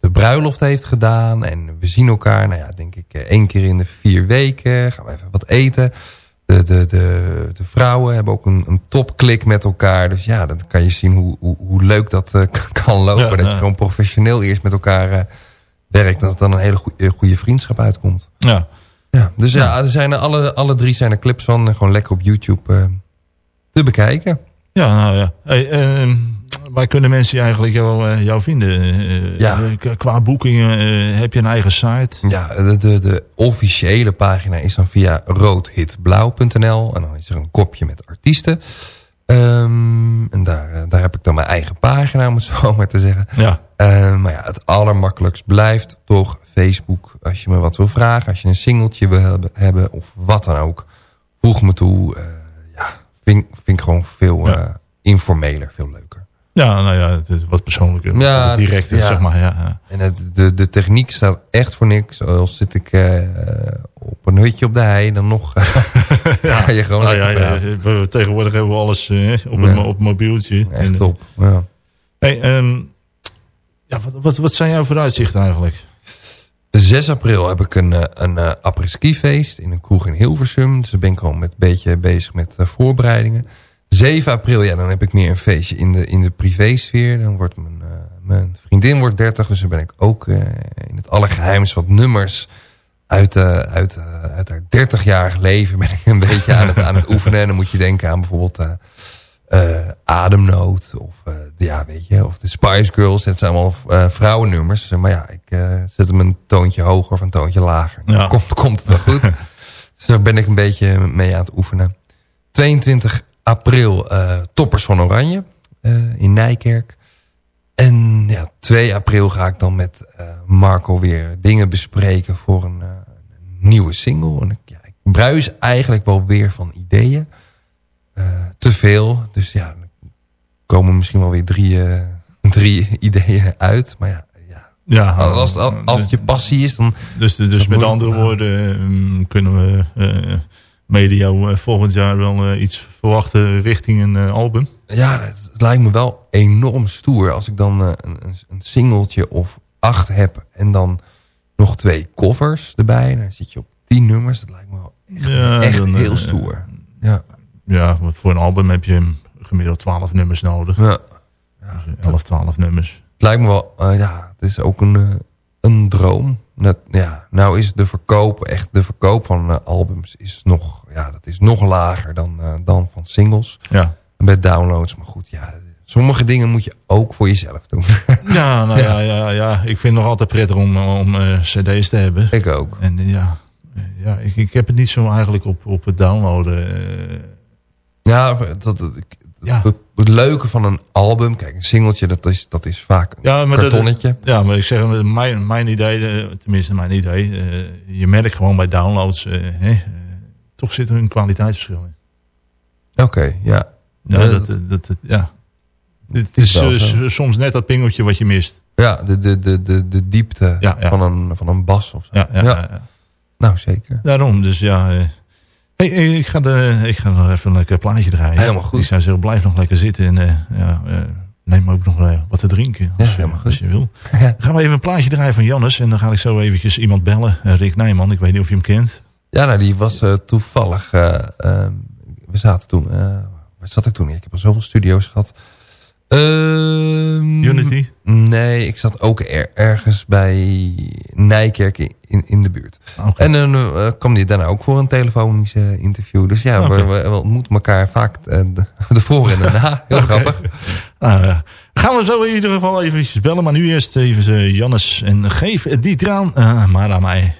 de bruiloft heeft gedaan. En we zien elkaar, nou ja, denk ik eh, één keer in de vier weken. Gaan we even wat eten. De, de, de, de vrouwen hebben ook een, een topklik met elkaar. Dus ja, dan kan je zien hoe, hoe, hoe leuk dat uh, kan lopen. Ja, dat je gewoon professioneel eerst met elkaar uh, werkt. Dat het dan een hele goede, goede vriendschap uitkomt. Ja. Ja, dus ja, er zijn er alle, alle drie zijn er clips van. Gewoon lekker op YouTube uh, te bekijken. Ja, nou ja. Hey, uh, waar kunnen mensen eigenlijk jou, uh, jou vinden? Uh, ja. Qua boekingen heb je een eigen site? Ja, de, de, de officiële pagina is dan via roodhitblauw.nl. En dan is er een kopje met artiesten. Um, en daar, daar heb ik dan mijn eigen pagina, om het zo maar te zeggen. Ja. Uh, maar ja, het allermakkelijkst blijft toch Facebook. Als je me wat wil vragen, als je een singeltje wil hebben, hebben of wat dan ook. Voeg me toe. Uh, vind, vind ik gewoon veel ja. uh, informeler, veel leuker. Ja, nou ja, het is wat persoonlijker, ja, wat directer, ja. zeg maar. Ja. En het, de, de techniek staat echt voor niks. Zoals zit ik uh, op een hutje op de hei, dan nog ja. je gewoon nou, ja, ja, we, Tegenwoordig hebben we alles op, een, op mobieltje. Echt en, top, ja. Hey, um, ja, wat, wat, wat zijn jouw vooruitzichten eigenlijk? 6 april heb ik een, een uh, apres-ski feest in een kroeg in Hilversum. Dus daar ben ik al met een beetje bezig met uh, voorbereidingen. 7 april, ja, dan heb ik meer een feestje in de, in de privésfeer. Dan wordt mijn, mijn vriendin wordt 30, dus dan ben ik ook in het allergeheims wat nummers uit, uit, uit haar 30-jarig leven ben ik een beetje aan het, aan het oefenen. En dan moet je denken aan bijvoorbeeld Ademnood of, ja, weet je, of de Spice Girls. Het zijn allemaal vrouwennummers. Maar ja, ik zet hem een toontje hoger of een toontje lager. Ja. Komt, komt het wel goed. dus daar ben ik een beetje mee aan het oefenen. 22 april uh, Toppers van Oranje uh, in Nijkerk. En ja, 2 april ga ik dan met uh, Marco weer dingen bespreken voor een, een nieuwe single. En ik, ja, ik bruis eigenlijk wel weer van ideeën. Te veel. Dus ja, er komen misschien wel weer drie, drie ideeën uit. Maar ja, ja. als, als, als het je passie is, dan... Dus, dus met andere woorden um, kunnen we media volgend jaar wel uh, iets verwachten richting een uh, album? Ja, het, het, lijkt me wel enorm stoer. Als ik dan een, een singeltje of acht heb en dan nog twee covers erbij. Dan zit je op tien nummers. Dat lijkt me wel echt, ja, echt dan, heel stoer. Ja. Ja, want voor een album heb je gemiddeld twaalf nummers nodig. Ja. ja. Dus 11, 12 nummers. Het lijkt me wel, ja, het is ook een, een droom. Dat, ja, nou is de verkoop, echt de verkoop van uh, albums is nog, ja, dat is nog lager dan, uh, dan van singles. Ja. Met downloads, maar goed, ja, sommige dingen moet je ook voor jezelf doen. ja, nou ja, ja, ja, ja. ik vind het nog altijd prettig om, om uh, cd's te hebben. Ik ook. En ja, ja ik, ik heb het niet zo eigenlijk op, op het downloaden. Ja, dat, dat, ja. Dat, het leuke van een album, kijk, een singeltje, dat is, dat is vaak een ja, maar kartonnetje. Dat, ja, maar ik zeg, mijn, mijn idee, tenminste mijn idee, uh, je merkt gewoon bij downloads, uh, uh, toch zit er een kwaliteitsverschil in. Oké, okay, ja. Ja, dat, dat, dat, ja. Het is, is soms net dat pingeltje wat je mist. Ja, de, de, de, de, de diepte ja, ja. Van, een, van een bas of zo. Ja, ja. Nou, zeker. Daarom, dus ja... Hey, ik, ga de, ik ga nog even een lekker plaatje draaien. Helemaal goed. Ik zou zeggen, blijf nog lekker zitten en uh, ja, uh, neem ook nog uh, wat te drinken. Als, ja, als je wil. Ja. Gaan we even een plaatje draaien van Jannes. En dan ga ik zo eventjes iemand bellen. Rick Nijman, ik weet niet of je hem kent. Ja, nou die was toevallig... we zaten toen... waar zat ik toen? Ik heb al zoveel studio's gehad. Um, Unity? Nee, ik zat ook er, ergens bij Nijkerk in, in de buurt. Okay. En dan uh, kwam hij daarna ook voor een telefonische interview. Dus ja, okay. we, we, ontmoeten elkaar vaak uh, de, de voor en daarna. Heel okay. grappig. Nou, uh, gaan we zo in ieder geval eventjes bellen. Maar nu eerst even Jannes. En geef die traan maar aan mij.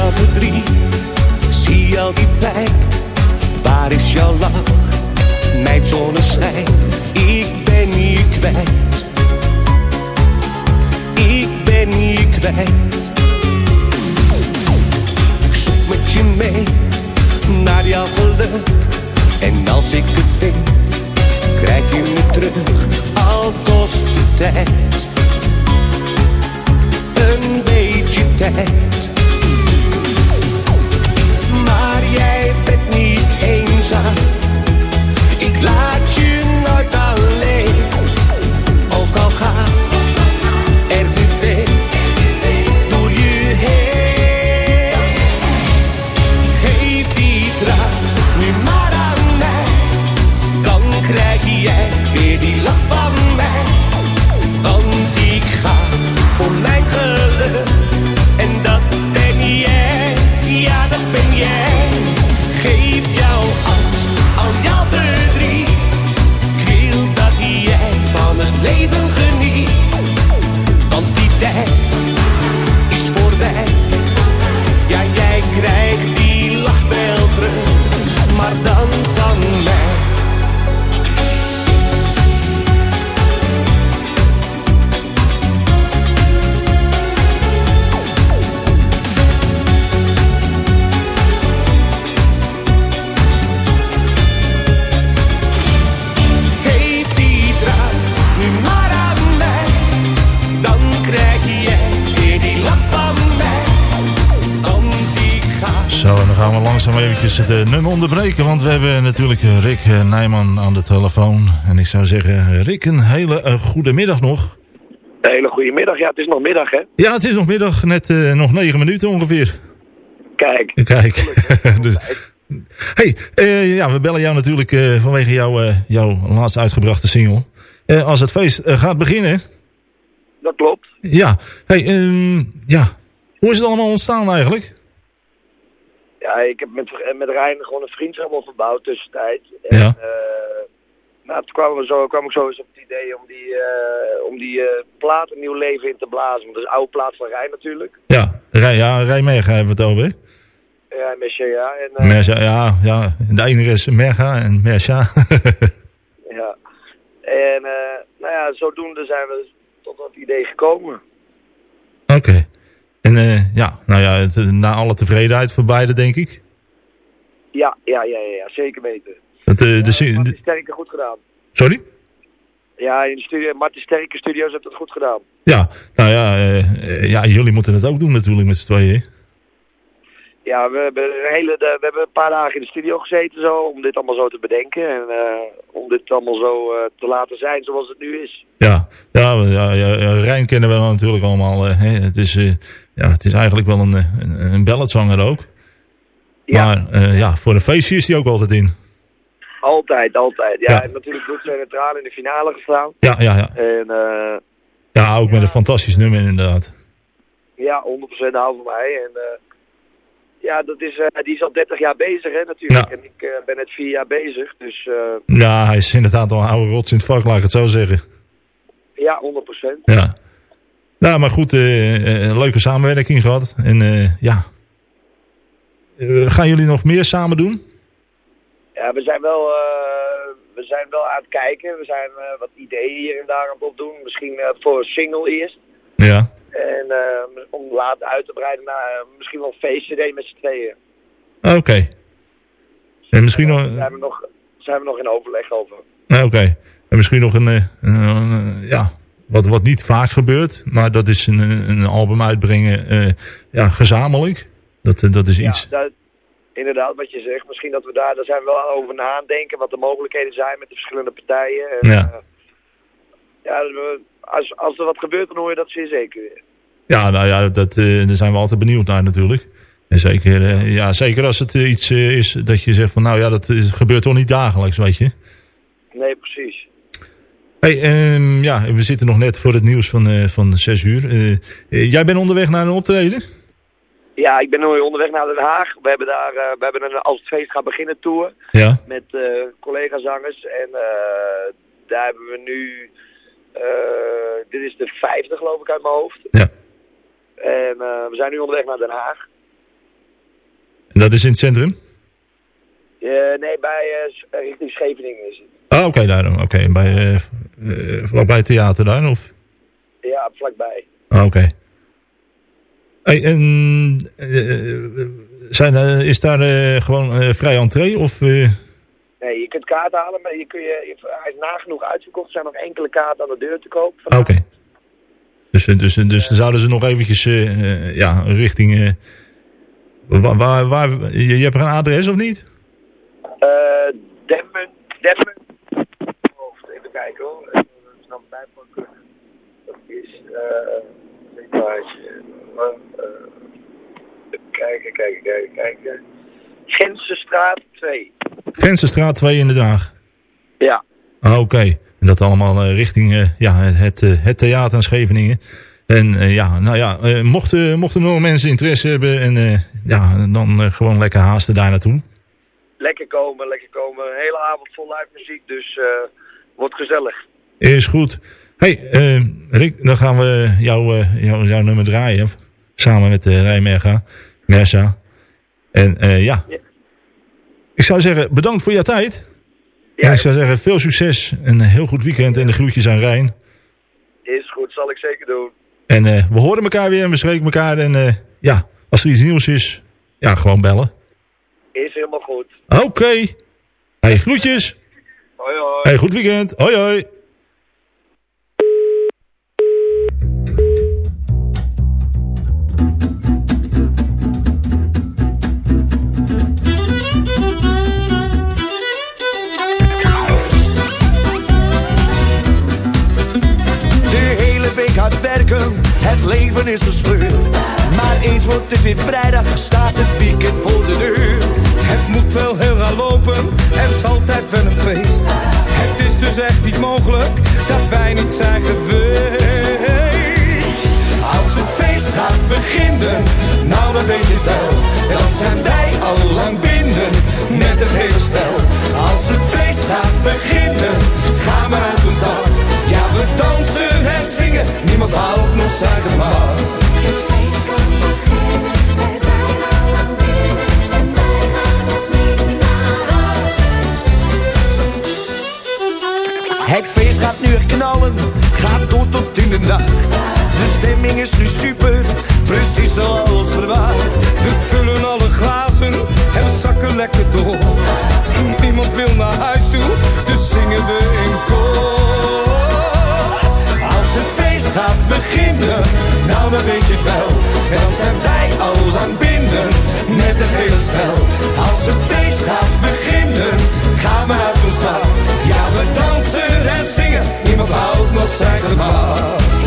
Verdriet, zie al die pijn. Waar is jouw lach, mijn zonneschijn? Ik ben je kwijt. Ik ben je kwijt. Ik zoek met je mee naar jouw geluk. En als ik het vind, krijg je me terug, al kost de tijd. Een beetje tijd. Ik laat je nooit alleen. Ook al gaat eventjes het eh, nummer onderbreken. Want we hebben natuurlijk eh, Rick eh, Nijman aan de telefoon. En ik zou zeggen, Rick, een hele goede middag nog. Een hele goede middag. Ja, het is nog middag, hè? Ja, het is nog middag. Net uh, nog negen minuten ongeveer. Kijk. Kijk. dus, hey, uh, ja, we bellen jou natuurlijk uh, vanwege jou, jouw laatst uitgebrachte single. als het feest gaat beginnen. Dat klopt. Ja. Hey, um, ja. Hoe is het allemaal ontstaan eigenlijk? Ja, ik heb met, met Rijn gewoon een vriendschap opgebouwd tussentijd. En, ja. nou, toen kwamen we zo, kwam ik zo eens op het idee om die, uh, om die uh, plaat een nieuw leven in te blazen. Want dat is een oude plaat van Rijn natuurlijk. Ja, Rijn, ja, Rijn Merga hebben we het over? Ja, Mesha, ja. En, Mesha, ja, ja. De ene is Merga en Mesha. ja. En, nou ja, zodoende zijn we tot dat idee gekomen. Oké. Okay. En ja, nou ja, het, na alle tevredenheid voor beide, denk ik. Ja, ja, ja, ja, zeker weten. Het, uh, ja, de, Martin Sterke goed gedaan. Sorry? Ja, in de studio, Martin Sterke Studios heeft het goed gedaan. Ja, nou ja, uh, ja, jullie moeten het ook doen natuurlijk met z'n tweeën. Ja, we hebben, een hele, we hebben een paar dagen in de studio gezeten zo, om dit allemaal zo te bedenken. En om dit allemaal zo te laten zijn zoals het nu is. Ja, ja, ja, ja Rijn kennen we natuurlijk allemaal. Hè. Het, is, ja, het is eigenlijk wel een, een, een balladzanger ook. Ja. Maar ja, voor een feestje is hij ook altijd in. Altijd, altijd. Ja, Ja. en natuurlijk goed zijn neutraal in de finale gestaan. Ja, ja, ja. En uh, Ja, ook met een fantastisch nummer inderdaad. ja, 100% hou van mij. En uh, ja, dat is, die is al 30 jaar bezig hè, natuurlijk. Ja. En ik ben net vier jaar bezig. Dus Ja, hij is inderdaad al een oude rots in het vak, laat ik het zo zeggen. ja, 100%. Ja. Nou, maar goed, eh, eh, een leuke samenwerking gehad. En eh, ja. Gaan jullie nog meer samen doen? Ja, we zijn wel, we zijn wel aan het kijken. We zijn wat ideeën hier en daar aan het opdoen. Misschien voor een single eerst. Ja. En uh, om later uit te breiden naar uh, misschien wel feestcd met z'n tweeën. Oké. Okay. En misschien nog... zijn we nog, zijn we nog in overleg over. Oké. Okay. En misschien nog een ja, wat, wat niet vaak gebeurt. Maar dat is een, een album uitbrengen ja, gezamenlijk. Dat, dat is iets... Ja, dat, inderdaad, wat je zegt. Misschien dat we daar, daar zijn we wel over na aan denken. Wat de mogelijkheden zijn met de verschillende partijen. En, ja. Uh, ja, als, als er wat gebeurt, dan hoor je dat zeer zeker weer. Ja, nou ja, dat, uh, daar zijn we altijd benieuwd naar natuurlijk. En zeker, uh, ja, zeker als het iets is dat je zegt van nou ja, dat is, gebeurt toch niet dagelijks, weet je. Nee, precies. Hey, um, ja, we zitten nog net voor het nieuws van, van 6 uur. jij bent onderweg naar een optreden? Ja, ik ben nu onderweg naar Den Haag. We hebben daar, uh, we hebben een Als het feest gaat beginnen tour. Ja. Met uh, collega-zangers. En uh, daar hebben we nu, dit is de vijfde geloof ik uit mijn hoofd. Ja. En we zijn nu onderweg naar Den Haag. En dat is in het centrum? nee, bij richting Scheveningen is het. Ah, oké, okay, daarom. Oké, okay. bij, vlakbij het theater daar, of? Ja, vlakbij. Ah, oké. Okay. Hey, en, uh, zijn, uh, is daar uh, gewoon vrij entree? Of, Nee, je kunt kaarten halen, maar je kun je, hij is nagenoeg uitverkocht. Er zijn nog enkele kaarten aan de deur te koop. Oké. Dus, eh, dus, dus dan zouden ze nog eventjes eh, eh, ja, richting... eh, waar, waar, waar- je, je hebt er een adres of niet? Eh Demmen, Demmen. Hoofd, even kijken hoor. Even snel bijpakken. Dat eh, zeg maar, eh, kijken, kijken, kijken, kijken. Gensenstraat 2. Grenzenstraat 2 in de dag. Ja. Ah, Oké. En dat allemaal eh, richting ja, het, het theater in Scheveningen. En ja, nou ja, mochten, mochten nog mensen interesse hebben... en ja, dan gewoon lekker haasten daar naartoe. Lekker komen, lekker komen. Een hele avond vol live muziek, dus wordt gezellig. Is goed. Hey, eh, Rick, dan gaan we jou, eh, jou, jouw nummer draaien. Samen met uh, Rijmerga, Mersa. En eh, ja. Ik zou zeggen, bedankt voor jouw tijd. en ik zou zeggen, veel succes. Een heel goed weekend en de groetjes aan Rijn. Is goed, zal ik zeker doen. En eh, we horen elkaar weer en we spreken elkaar. En eh, ja, als er iets nieuws is, ja, gewoon bellen. Is helemaal goed. Oké. Hey, groetjes. Hoi hoi. Hey, goed weekend. Hoi hoi. Is een sleur. Maar eens wordt het weer vrijdag, staat het weekend voor de deur. Het moet wel heel gaan lopen, er is altijd wel een feest. Het is dus echt niet mogelijk dat wij niet zijn geweest. Als het feest gaat beginnen, nou dan weet je wel. Dan zijn wij al lang binnen, met het hele stel. Als het feest gaat beginnen, gaan we uit de stad. Ja, we dansen en zingen, niemand houdt nog zijn gemak. Het feest gaat nu echt knallen, gaat door tot in de nacht. De stemming is nu super, precies zoals verwacht. We vullen alle glazen en we zakken lekker door. Niemand wil naar huis toe, dus zingen we in koor. Als het feest gaat beginnen, nou dan weet je het wel. En dan zijn wij al lang binnen, met het hele stel. Als het feest gaat beginnen, gaan we uit ons dak. Ja, we dansen en zingen, niemand houdt nog zijn gemak.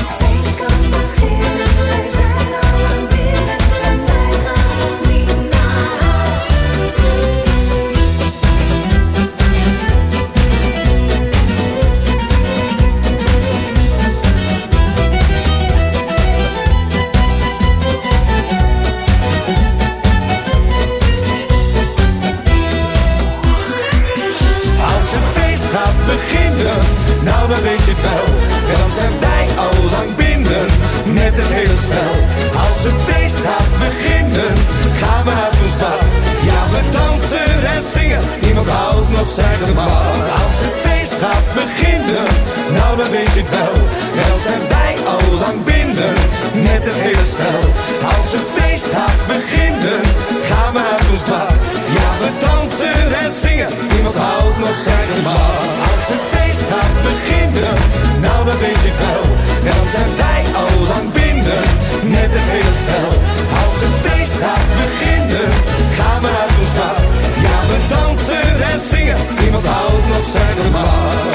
Niemand houdt nog zijn gemak.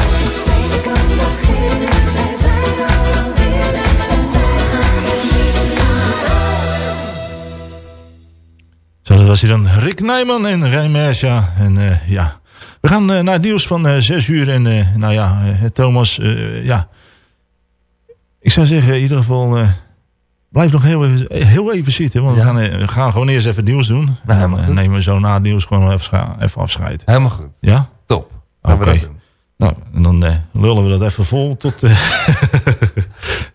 Zo, dat was hij dan. Rick Nijman en Rijn Mersja. En eh, ja, we gaan eh, naar het nieuws van eh 6 uur. En eh, nou ja, Thomas, eh, ja. Ik zou zeggen, in ieder geval, eh, blijf nog heel even, heel even zitten. Want we, gaan, we gaan gewoon eerst even het nieuws doen. en dan nemen we zo na het nieuws gewoon even, even afscheid. Helemaal goed. Ja? Oké. Nou, en dan eh, lullen we dat even vol tot... eh,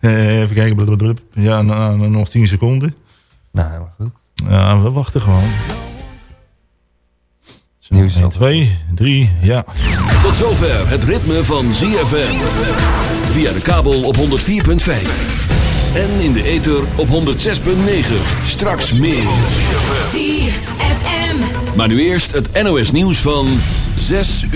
eh, even kijken. Ja, nou, nog 10 seconden. Nou, helemaal goed. Ja, we wachten gewoon. Nieuws 1, 2, 3, ja. Tot zover het ritme van ZFM. Via de kabel op 104.5. En in de ether op 106.9. Straks meer. ZFM. Maar nu eerst het NOS nieuws van 6 uur.